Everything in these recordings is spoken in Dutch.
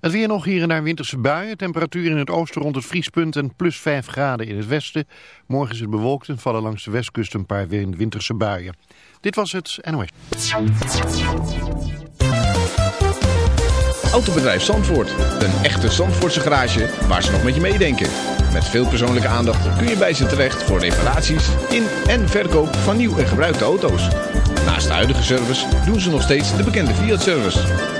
Het weer nog hier en daar winterse buien. Temperatuur in het oosten rond het vriespunt en plus 5 graden in het westen. Morgen is het bewolkt en vallen langs de westkust een paar winterse buien. Dit was het NOS. Autobedrijf Zandvoort. Een echte Zandvoortse garage waar ze nog met je meedenken. Met veel persoonlijke aandacht kun je bij ze terecht voor reparaties in en verkoop van nieuw en gebruikte auto's. Naast de huidige service doen ze nog steeds de bekende Fiat-service.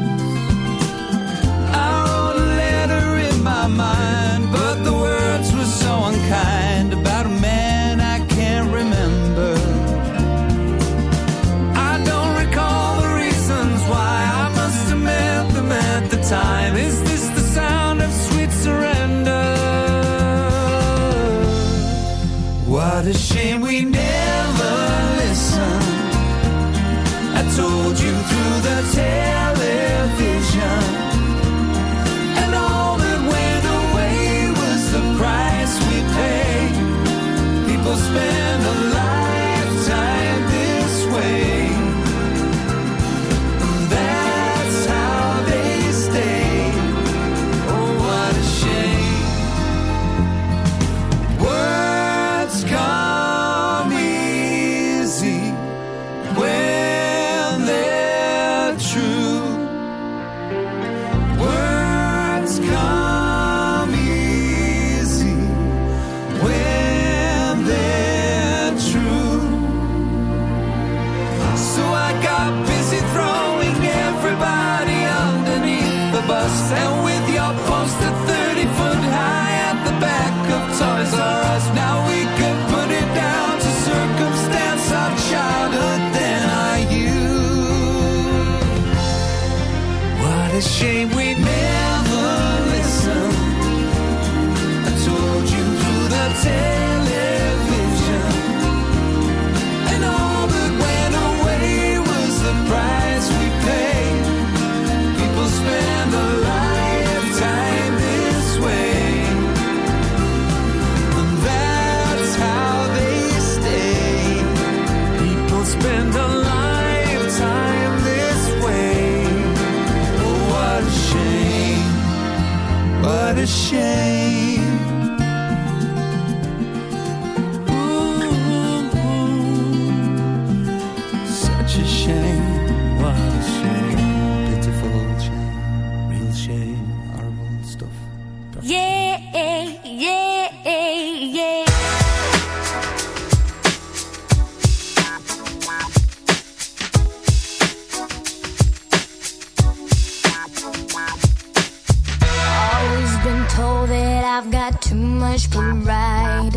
Much pride.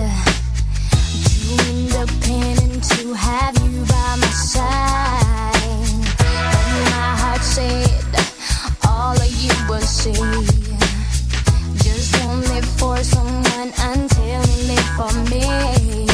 Too independent to have you by my side. But my heart said all of you will see. Just won't for someone until you live for me.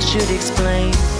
I should explain.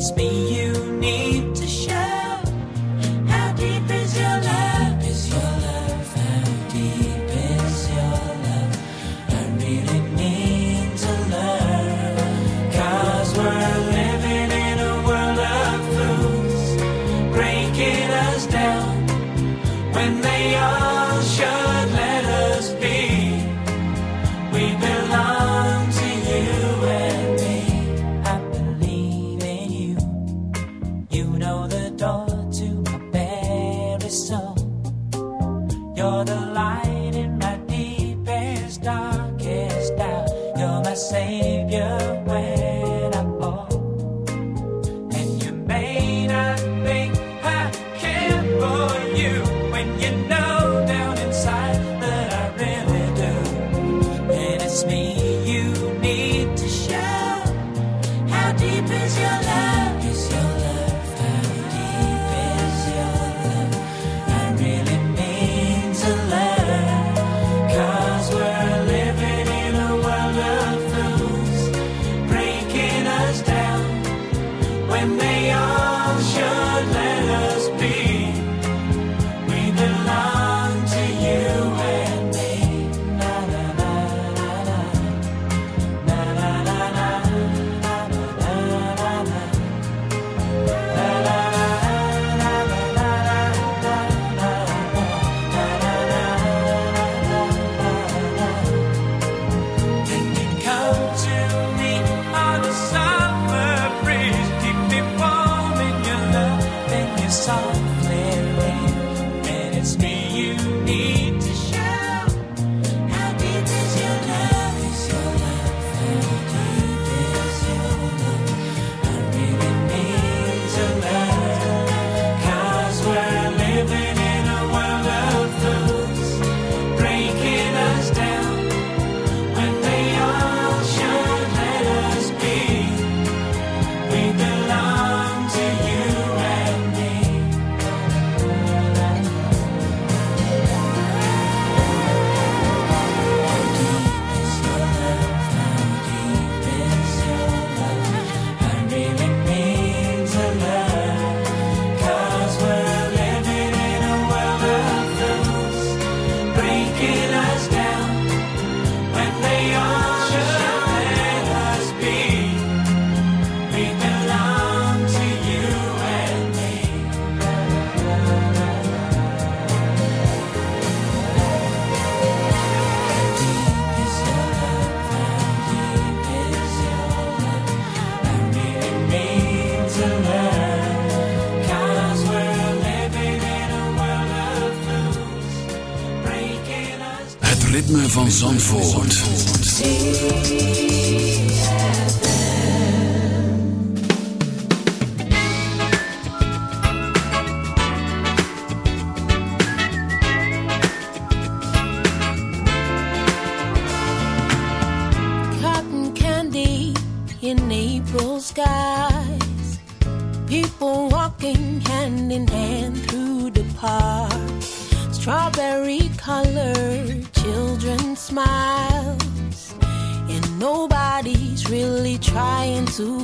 It's me.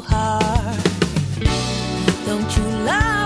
heart. Don't you love?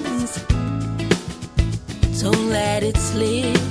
don't let it slip.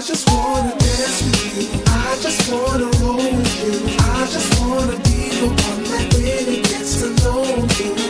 I just wanna dance me, I just wanna roll with you, I just wanna be the one that really gets to know you.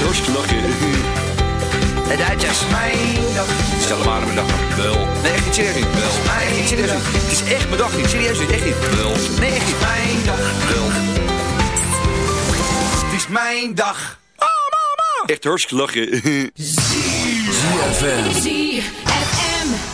dorstlakken. Het uitje is mijn dag. Stel maar mijn dag. Wel. Nee, echt niet serieus. Wel. Echt. Het is echt mijn dag niet. Serieus. Echt niet. Wel. Nee, echt. Mijn dag. Wel. Het is mijn dag. Oh, mama. Echt hartstikke lachen. ZFM. ZFM.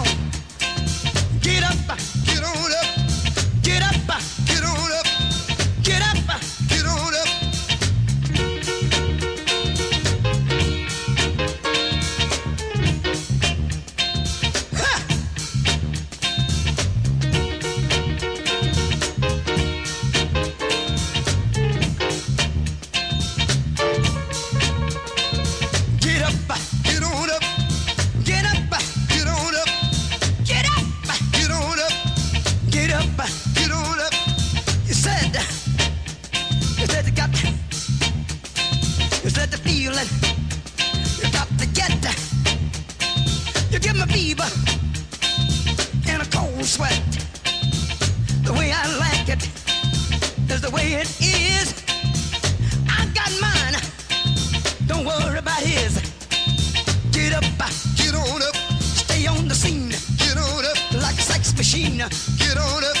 machine. Get on up.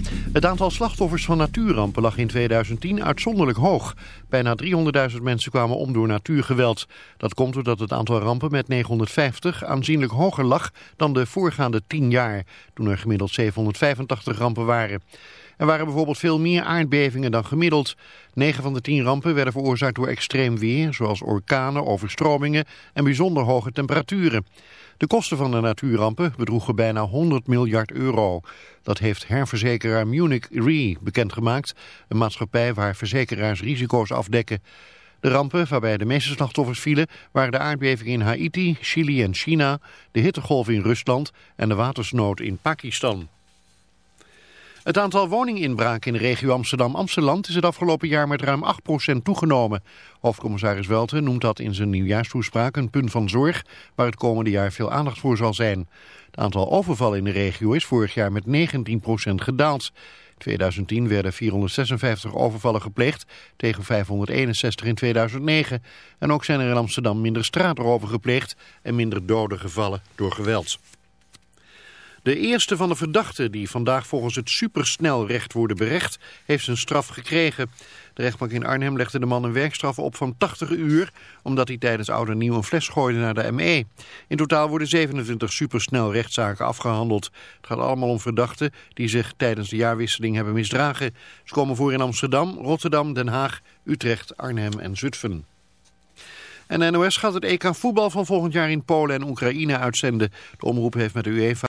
Het aantal slachtoffers van natuurrampen lag in 2010 uitzonderlijk hoog. Bijna 300.000 mensen kwamen om door natuurgeweld. Dat komt doordat het aantal rampen met 950 aanzienlijk hoger lag dan de voorgaande 10 jaar, toen er gemiddeld 785 rampen waren. Er waren bijvoorbeeld veel meer aardbevingen dan gemiddeld. 9 van de 10 rampen werden veroorzaakt door extreem weer, zoals orkanen, overstromingen en bijzonder hoge temperaturen. De kosten van de natuurrampen bedroegen bijna 100 miljard euro. Dat heeft herverzekeraar Munich Re bekendgemaakt, een maatschappij waar verzekeraars risico's afdekken. De rampen waarbij de meeste slachtoffers vielen waren de aardbevingen in Haiti, Chili en China, de hittegolf in Rusland en de watersnood in Pakistan. Het aantal woninginbraken in de regio Amsterdam-Amsteland is het afgelopen jaar met ruim 8% toegenomen. Hoofdcommissaris Welten noemt dat in zijn nieuwjaarstoespraak een punt van zorg waar het komende jaar veel aandacht voor zal zijn. Het aantal overvallen in de regio is vorig jaar met 19% gedaald. In 2010 werden 456 overvallen gepleegd tegen 561 in 2009. En ook zijn er in Amsterdam minder straatroven gepleegd en minder doden gevallen door geweld. De eerste van de verdachten die vandaag volgens het supersnelrecht worden berecht, heeft zijn straf gekregen. De rechtbank in Arnhem legde de man een werkstraf op van 80 uur, omdat hij tijdens oud en nieuw een fles gooide naar de ME. In totaal worden 27 supersnelrechtszaken afgehandeld. Het gaat allemaal om verdachten die zich tijdens de jaarwisseling hebben misdragen. Ze komen voor in Amsterdam, Rotterdam, Den Haag, Utrecht, Arnhem en Zutphen. En de NOS gaat het EK voetbal van volgend jaar in Polen en Oekraïne uitzenden. De omroep heeft met de UEFA